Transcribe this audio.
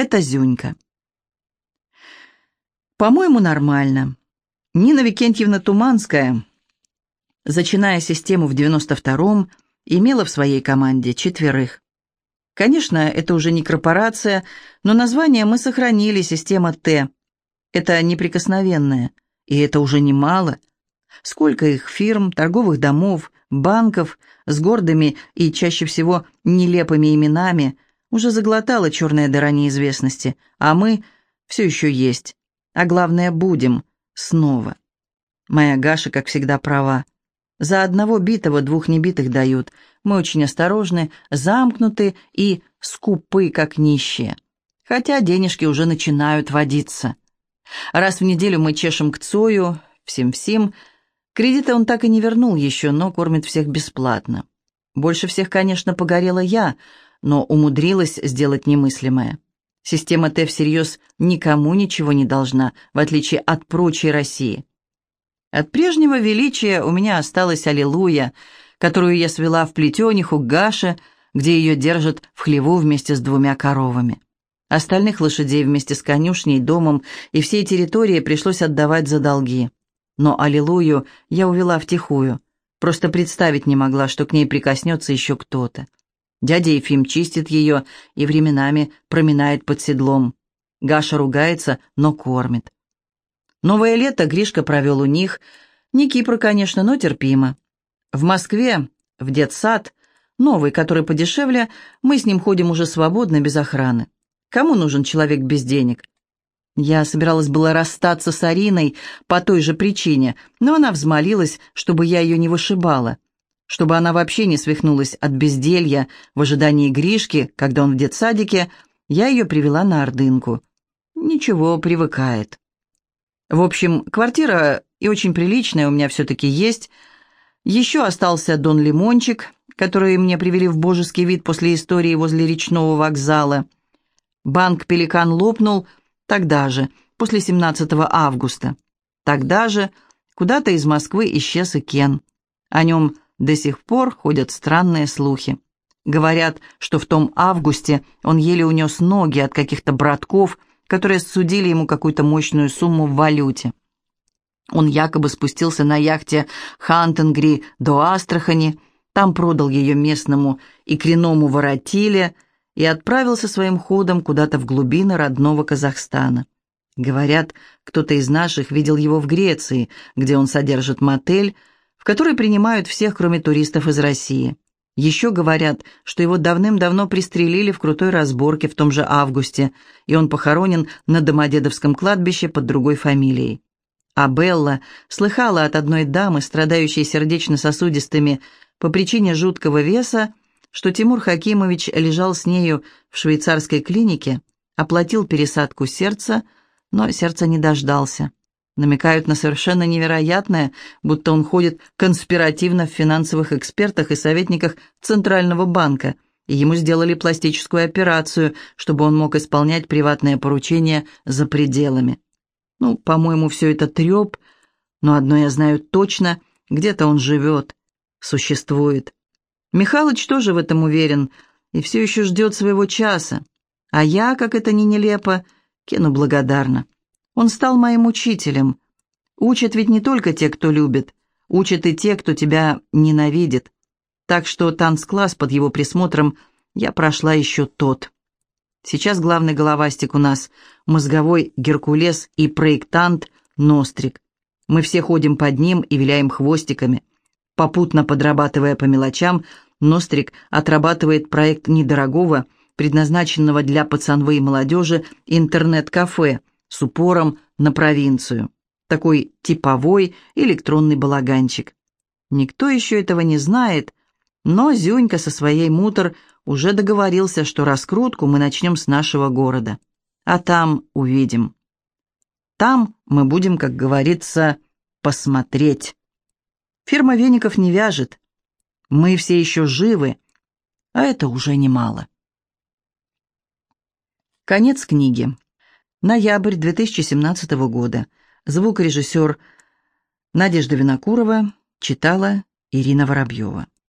Это Зюнька. По-моему, нормально. Нина Викентьевна Туманская, зачиная систему в 92-м, имела в своей команде четверых. Конечно, это уже не корпорация, но название мы сохранили, система Т. Это неприкосновенное, и это уже немало. Сколько их фирм, торговых домов, банков с гордыми и чаще всего нелепыми именами уже заглотала черная дыра неизвестности, а мы все еще есть, а главное будем снова. Моя Гаша, как всегда, права. За одного битого двух небитых дают. Мы очень осторожны, замкнуты и скупы, как нищие. Хотя денежки уже начинают водиться. Раз в неделю мы чешем к Цою, всем-всем. Кредиты он так и не вернул еще, но кормит всех бесплатно. Больше всех, конечно, погорела я, но умудрилась сделать немыслимое. Система Т всерьез никому ничего не должна, в отличие от прочей России. От прежнего величия у меня осталась аллилуйя, которую я свела в плетениху Гаше, где ее держат в хлеву вместе с двумя коровами. Остальных лошадей вместе с конюшней, домом и всей территорией пришлось отдавать за долги. Но аллилуйю я увела втихую. Просто представить не могла, что к ней прикоснется еще кто-то. Дядя Ефим чистит ее и временами проминает под седлом. Гаша ругается, но кормит. Новое лето Гришка провел у них. Не Кипр, конечно, но терпимо. В Москве, в детсад, новый, который подешевле, мы с ним ходим уже свободно, без охраны. Кому нужен человек без денег? Я собиралась было расстаться с Ариной по той же причине, но она взмолилась, чтобы я ее не вышибала, чтобы она вообще не свихнулась от безделья в ожидании Гришки, когда он в детсадике, я ее привела на Ордынку. Ничего, привыкает. В общем, квартира и очень приличная у меня все-таки есть. Еще остался Дон Лимончик, который мне привели в божеский вид после истории возле речного вокзала. Банк «Пеликан» лопнул тогда же, после 17 августа. Тогда же куда-то из Москвы исчез и Кен. О нем до сих пор ходят странные слухи. Говорят, что в том августе он еле унес ноги от каких-то братков, которые судили ему какую-то мощную сумму в валюте. Он якобы спустился на яхте Хантенгри до Астрахани, там продал ее местному икреному воротиле и отправился своим ходом куда-то в глубины родного Казахстана. Говорят, кто-то из наших видел его в Греции, где он содержит мотель, в который принимают всех, кроме туристов из России. Еще говорят, что его давным-давно пристрелили в крутой разборке в том же августе, и он похоронен на Домодедовском кладбище под другой фамилией. А Белла слыхала от одной дамы, страдающей сердечно-сосудистыми по причине жуткого веса, что Тимур Хакимович лежал с нею в швейцарской клинике, оплатил пересадку сердца, но сердца не дождался намекают на совершенно невероятное, будто он ходит конспиративно в финансовых экспертах и советниках Центрального банка, и ему сделали пластическую операцию, чтобы он мог исполнять приватные поручения за пределами. Ну, по-моему, все это треп, но одно я знаю точно, где-то он живет, существует. Михалыч тоже в этом уверен и все еще ждет своего часа, а я, как это ни нелепо, Кену благодарна. Он стал моим учителем. Учат ведь не только те, кто любит, учат и те, кто тебя ненавидит. Так что танцкласс под его присмотром я прошла еще тот. Сейчас главный головастик у нас – мозговой Геркулес и проектант Нострик. Мы все ходим под ним и виляем хвостиками. Попутно подрабатывая по мелочам, Нострик отрабатывает проект недорогого, предназначенного для пацанвы и молодежи интернет-кафе – с упором на провинцию. Такой типовой электронный балаганчик. Никто еще этого не знает, но Зюнька со своей мутор уже договорился, что раскрутку мы начнем с нашего города. А там увидим. Там мы будем, как говорится, посмотреть. Фирма веников не вяжет. Мы все еще живы, а это уже немало. Конец книги. Ноябрь 2017 года. Звукорежиссер Надежда Винокурова читала Ирина Воробьева.